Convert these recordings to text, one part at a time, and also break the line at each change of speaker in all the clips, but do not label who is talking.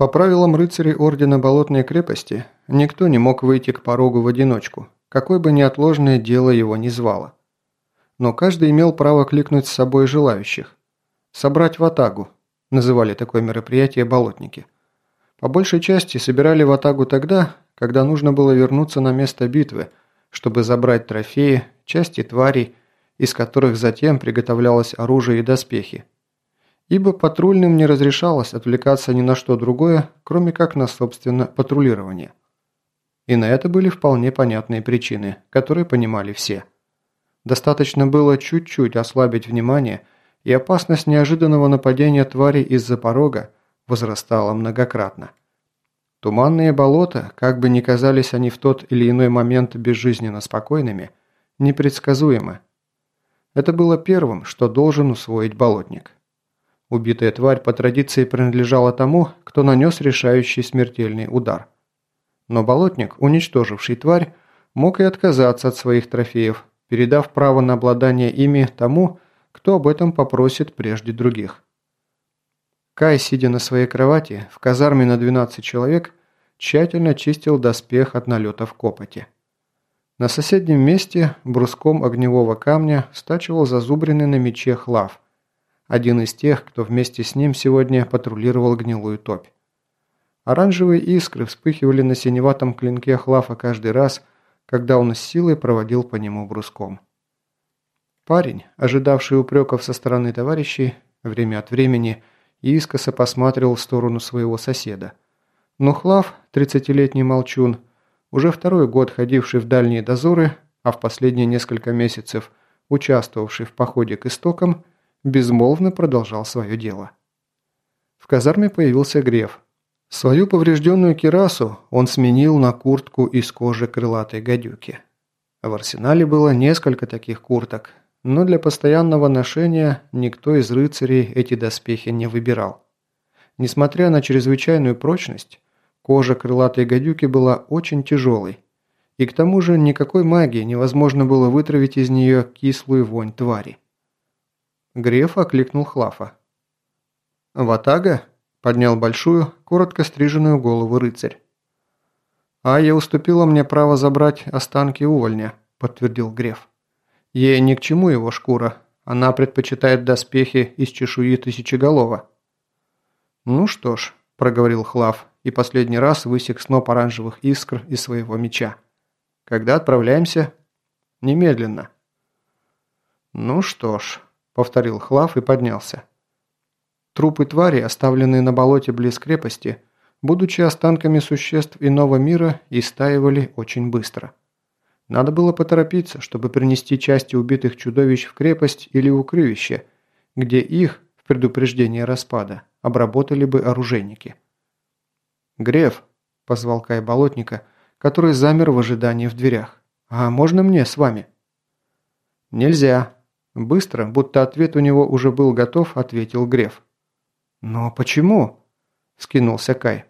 По правилам рыцарей Ордена Болотной крепости, никто не мог выйти к порогу в одиночку, какое бы неотложное дело его ни звало. Но каждый имел право кликнуть с собой желающих. «Собрать ватагу», называли такое мероприятие болотники. По большей части собирали ватагу тогда, когда нужно было вернуться на место битвы, чтобы забрать трофеи, части тварей, из которых затем приготовлялось оружие и доспехи, ибо патрульным не разрешалось отвлекаться ни на что другое, кроме как на, собственно, патрулирование. И на это были вполне понятные причины, которые понимали все. Достаточно было чуть-чуть ослабить внимание, и опасность неожиданного нападения твари из-за порога возрастала многократно. Туманные болота, как бы ни казались они в тот или иной момент безжизненно спокойными, непредсказуемы. Это было первым, что должен усвоить болотник. Убитая тварь по традиции принадлежала тому, кто нанес решающий смертельный удар. Но болотник, уничтоживший тварь, мог и отказаться от своих трофеев, передав право на обладание ими тому, кто об этом попросит прежде других. Кай, сидя на своей кровати, в казарме на 12 человек, тщательно чистил доспех от налетов копоти. На соседнем месте бруском огневого камня стачивал зазубренный на мече хлав – один из тех, кто вместе с ним сегодня патрулировал гнилую топь. Оранжевые искры вспыхивали на синеватом клинке Хлафа каждый раз, когда он с силой проводил по нему бруском. Парень, ожидавший упреков со стороны товарищей, время от времени искоса посматривал в сторону своего соседа. Но Хлав, тридцатилетний молчун, уже второй год ходивший в дальние дозоры, а в последние несколько месяцев участвовавший в походе к истокам, безмолвно продолжал свое дело. В казарме появился Греф. Свою поврежденную кирасу он сменил на куртку из кожи крылатой гадюки. В арсенале было несколько таких курток, но для постоянного ношения никто из рыцарей эти доспехи не выбирал. Несмотря на чрезвычайную прочность, кожа крылатой гадюки была очень тяжелой, и к тому же никакой магии невозможно было вытравить из нее кислую вонь твари. Греф окликнул Хлафа. «Ватага?» – поднял большую, коротко стриженную голову рыцарь. «Ая уступила мне право забрать останки увольня», – подтвердил Греф. «Ей ни к чему его шкура. Она предпочитает доспехи из чешуи тысячеголова». «Ну что ж», – проговорил Хлав и последний раз высек сноп оранжевых искр из своего меча. «Когда отправляемся?» «Немедленно». «Ну что ж», – повторил Хлав и поднялся. Трупы твари, оставленные на болоте близ крепости, будучи останками существ иного мира, истаивали очень быстро. Надо было поторопиться, чтобы принести части убитых чудовищ в крепость или укрывище, где их, в предупреждение распада, обработали бы оружейники. «Греф», – позвал Кай болотника, который замер в ожидании в дверях. «А можно мне с вами?» «Нельзя», Быстро, будто ответ у него уже был готов, ответил Греф. «Но почему?» – скинулся Кай.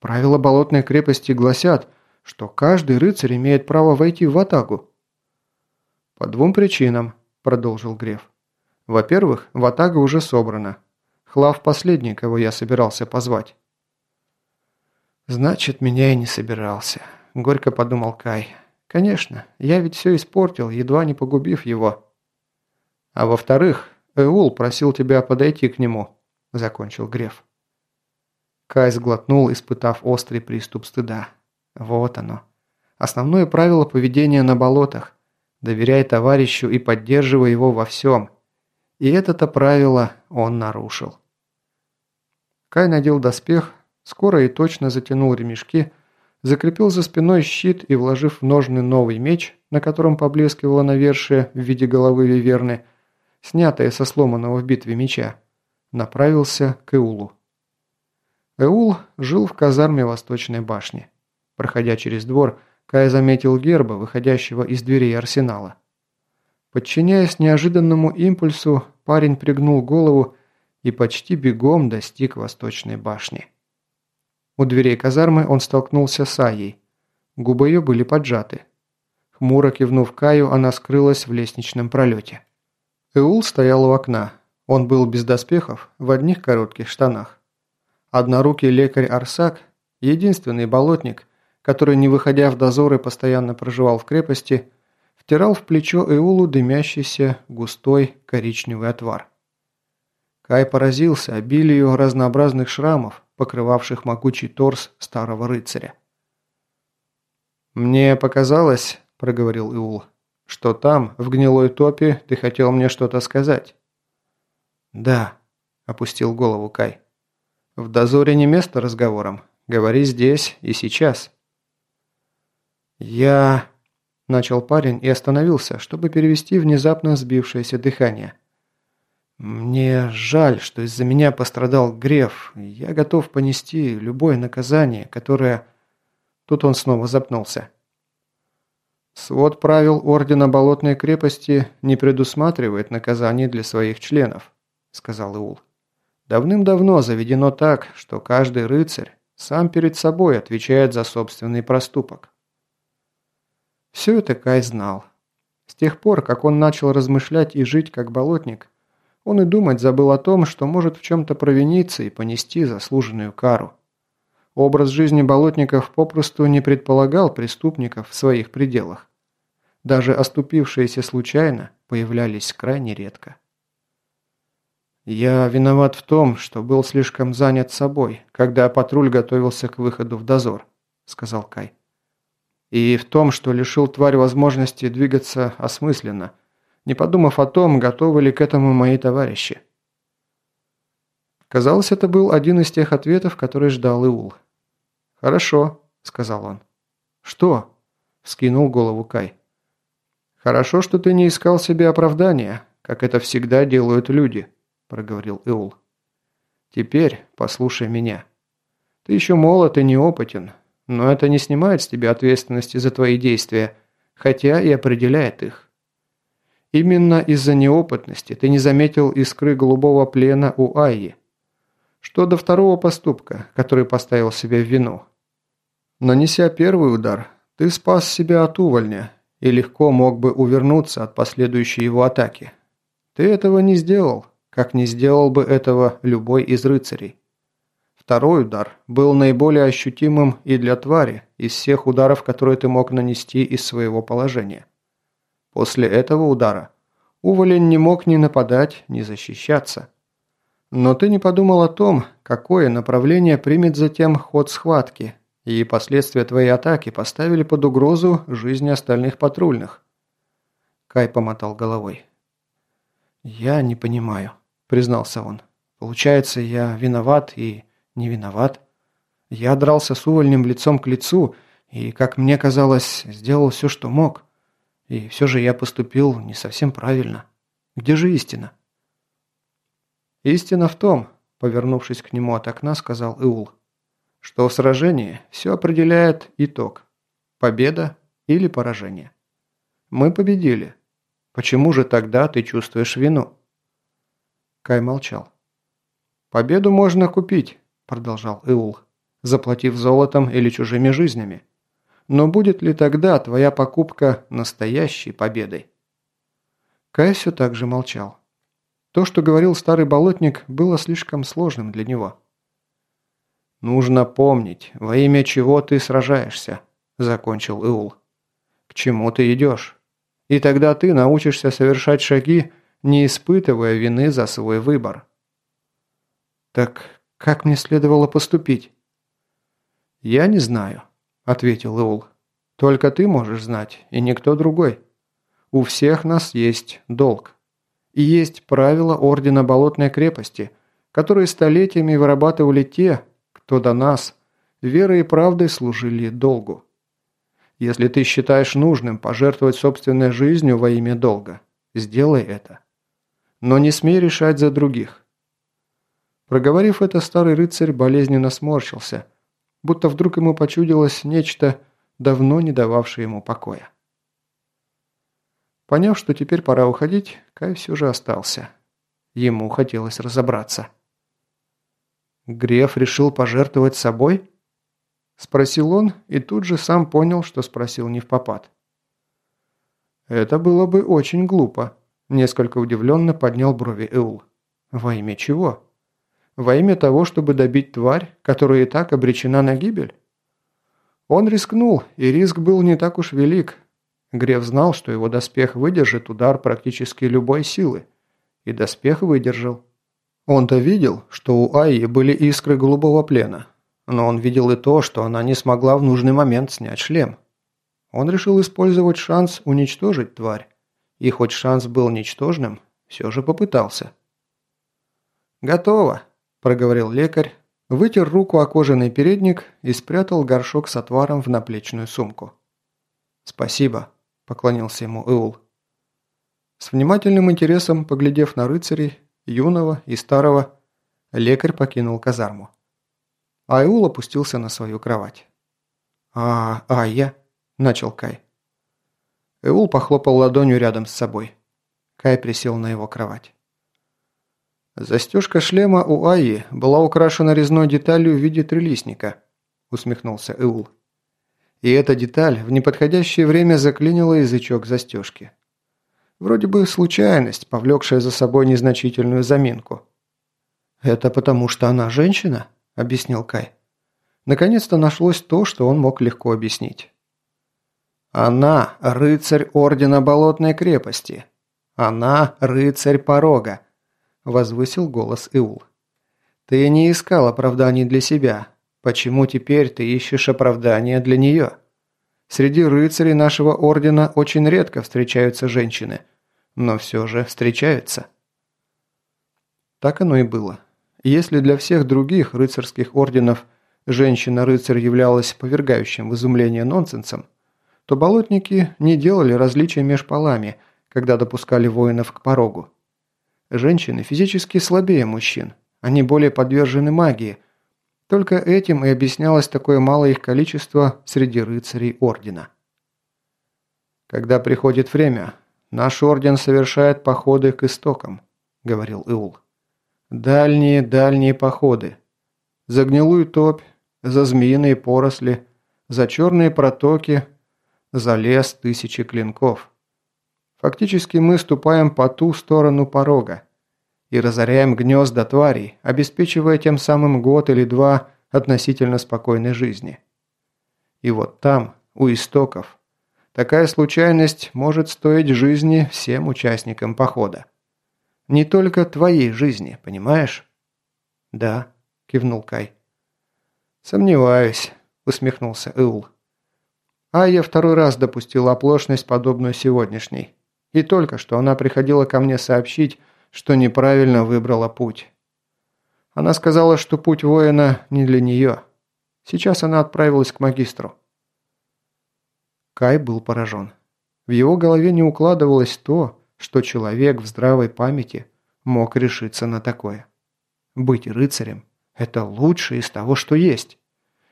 «Правила болотной крепости гласят, что каждый рыцарь имеет право войти в атаку». «По двум причинам», – продолжил Греф. «Во-первых, ватага уже собрана. Хлав последний, кого я собирался позвать». «Значит, меня и не собирался», – горько подумал Кай. «Конечно, я ведь все испортил, едва не погубив его». А во-вторых, Эул просил тебя подойти к нему», – закончил Греф. Кай сглотнул, испытав острый приступ стыда. Вот оно. Основное правило поведения на болотах. Доверяй товарищу и поддерживай его во всем. И это-то правило он нарушил. Кай надел доспех, скоро и точно затянул ремешки, закрепил за спиной щит и, вложив в ножны новый меч, на котором поблескивало навершие в виде головы виверны, снятое со сломанного в битве меча, направился к Эулу. Эул жил в казарме Восточной башни. Проходя через двор, Кай заметил герба, выходящего из дверей арсенала. Подчиняясь неожиданному импульсу, парень пригнул голову и почти бегом достиг Восточной башни. У дверей казармы он столкнулся с Аей. Губы ее были поджаты. Хмуро кивнув Каю, она скрылась в лестничном пролете. Эул стоял у окна. Он был без доспехов, в одних коротких штанах. Однорукий лекарь Арсак, единственный болотник, который, не выходя в дозоры, постоянно проживал в крепости, втирал в плечо Эулу дымящийся густой коричневый отвар. Кай поразился обилию разнообразных шрамов, покрывавших могучий торс старого рыцаря. «Мне показалось», – проговорил Иул, – «что там, в гнилой топе, ты хотел мне что-то сказать». «Да», – опустил голову Кай. «В дозоре не место разговорам. Говори здесь и сейчас». «Я...» – начал парень и остановился, чтобы перевести внезапно сбившееся дыхание. «Мне жаль, что из-за меня пострадал Греф. Я готов понести любое наказание, которое...» Тут он снова запнулся. Свод правил Ордена Болотной крепости не предусматривает наказаний для своих членов, сказал Иул. Давным-давно заведено так, что каждый рыцарь сам перед собой отвечает за собственный проступок. Все это Кай знал. С тех пор, как он начал размышлять и жить как болотник, он и думать забыл о том, что может в чем-то провиниться и понести заслуженную кару. Образ жизни болотников попросту не предполагал преступников в своих пределах. Даже оступившиеся случайно появлялись крайне редко. «Я виноват в том, что был слишком занят собой, когда патруль готовился к выходу в дозор», – сказал Кай. «И в том, что лишил тварь возможности двигаться осмысленно, не подумав о том, готовы ли к этому мои товарищи. Казалось, это был один из тех ответов, который ждал Иул. «Хорошо», — сказал он. «Что?» — вскинул голову Кай. «Хорошо, что ты не искал себе оправдания, как это всегда делают люди», — проговорил Иул. «Теперь послушай меня. Ты еще молод и неопытен, но это не снимает с тебя ответственности за твои действия, хотя и определяет их. Именно из-за неопытности ты не заметил искры голубого плена у Айи. Что до второго поступка, который поставил себе в вину. Нанеся первый удар, ты спас себя от увольня и легко мог бы увернуться от последующей его атаки. Ты этого не сделал, как не сделал бы этого любой из рыцарей. Второй удар был наиболее ощутимым и для твари из всех ударов, которые ты мог нанести из своего положения. После этого удара Уволень не мог ни нападать, ни защищаться. Но ты не подумал о том, какое направление примет затем ход схватки, и последствия твоей атаки поставили под угрозу жизни остальных патрульных. Кай помотал головой. «Я не понимаю», – признался он. «Получается, я виноват и не виноват. Я дрался с увольнем лицом к лицу и, как мне казалось, сделал все, что мог. И все же я поступил не совсем правильно. Где же истина? Истина в том, повернувшись к нему от окна, сказал Иул, что в сражении все определяет итог. Победа или поражение. Мы победили. Почему же тогда ты чувствуешь вину? Кай молчал. «Победу можно купить», – продолжал Иул, заплатив золотом или чужими жизнями. Но будет ли тогда твоя покупка настоящей победой? Кай все так же молчал. То, что говорил старый болотник, было слишком сложным для него. «Нужно помнить, во имя чего ты сражаешься», – закончил Иул. «К чему ты идешь? И тогда ты научишься совершать шаги, не испытывая вины за свой выбор». «Так как мне следовало поступить?» «Я не знаю ответил Иул. «Только ты можешь знать, и никто другой. У всех нас есть долг. И есть правила Ордена Болотной крепости, которые столетиями вырабатывали те, кто до нас верой и правдой служили долгу. Если ты считаешь нужным пожертвовать собственной жизнью во имя долга, сделай это. Но не смей решать за других». Проговорив это, старый рыцарь болезненно сморщился – будто вдруг ему почудилось нечто, давно не дававшее ему покоя. Поняв, что теперь пора уходить, Кай все же остался. Ему хотелось разобраться. «Греф решил пожертвовать собой?» Спросил он и тут же сам понял, что спросил не в попад. «Это было бы очень глупо», – несколько удивленно поднял брови Эул. «Во имя чего?» Во имя того, чтобы добить тварь, которая и так обречена на гибель? Он рискнул, и риск был не так уж велик. Греф знал, что его доспех выдержит удар практически любой силы. И доспех выдержал. Он-то видел, что у Аи были искры голубого плена. Но он видел и то, что она не смогла в нужный момент снять шлем. Он решил использовать шанс уничтожить тварь. И хоть шанс был ничтожным, все же попытался. «Готово», – проговорил лекарь, вытер руку о кожаный передник и спрятал горшок с отваром в наплечную сумку. «Спасибо», – поклонился ему Эул. С внимательным интересом, поглядев на рыцарей, юного и старого, лекарь покинул казарму. А Эул опустился на свою кровать. «А, а я?» – начал Кай. Эул похлопал ладонью рядом с собой. Кай присел на его кровать. «Застежка шлема у Аи была украшена резной деталью в виде трилистника», – усмехнулся Эул. И эта деталь в неподходящее время заклинила язычок застежки. Вроде бы случайность, повлекшая за собой незначительную заминку. «Это потому, что она женщина?» – объяснил Кай. Наконец-то нашлось то, что он мог легко объяснить. «Она – рыцарь Ордена Болотной крепости. Она – рыцарь Порога», – возвысил голос Иул. «Ты не искал оправданий для себя, Почему теперь ты ищешь оправдания для нее? Среди рыцарей нашего ордена очень редко встречаются женщины, но все же встречаются. Так оно и было. Если для всех других рыцарских орденов женщина-рыцарь являлась повергающим в изумление нонсенсом, то болотники не делали различия между полами, когда допускали воинов к порогу. Женщины физически слабее мужчин, они более подвержены магии – только этим и объяснялось такое малое их количество среди рыцарей Ордена. «Когда приходит время, наш Орден совершает походы к истокам», – говорил Иул. «Дальние-дальние походы. За гнилую топь, за змеиные поросли, за черные протоки, за лес тысячи клинков. Фактически мы ступаем по ту сторону порога и разоряем гнезда тварей, обеспечивая тем самым год или два относительно спокойной жизни. И вот там, у истоков, такая случайность может стоить жизни всем участникам похода. Не только твоей жизни, понимаешь? Да, кивнул Кай. Сомневаюсь, усмехнулся Эул. А я второй раз допустил оплошность, подобную сегодняшней. И только что она приходила ко мне сообщить, что неправильно выбрала путь. Она сказала, что путь воина не для нее. Сейчас она отправилась к магистру. Кай был поражен. В его голове не укладывалось то, что человек в здравой памяти мог решиться на такое. Быть рыцарем – это лучшее из того, что есть.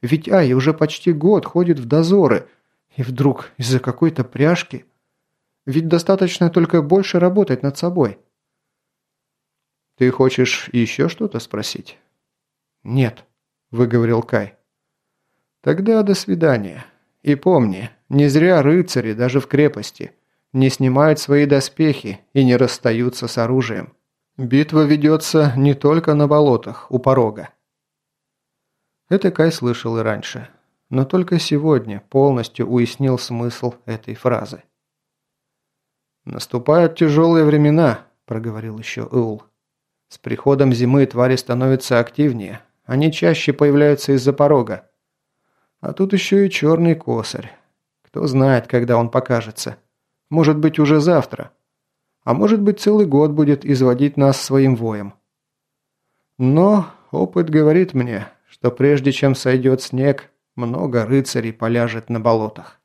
Ведь Ай уже почти год ходит в дозоры, и вдруг из-за какой-то пряжки... Ведь достаточно только больше работать над собой – «Ты хочешь еще что-то спросить?» «Нет», – выговорил Кай. «Тогда до свидания. И помни, не зря рыцари даже в крепости не снимают свои доспехи и не расстаются с оружием. Битва ведется не только на болотах, у порога». Это Кай слышал и раньше, но только сегодня полностью уяснил смысл этой фразы. «Наступают тяжелые времена», – проговорил еще Эул. С приходом зимы твари становятся активнее, они чаще появляются из-за порога. А тут еще и черный косарь. Кто знает, когда он покажется. Может быть, уже завтра. А может быть, целый год будет изводить нас своим воем. Но опыт говорит мне, что прежде чем сойдет снег, много рыцарей поляжет на болотах.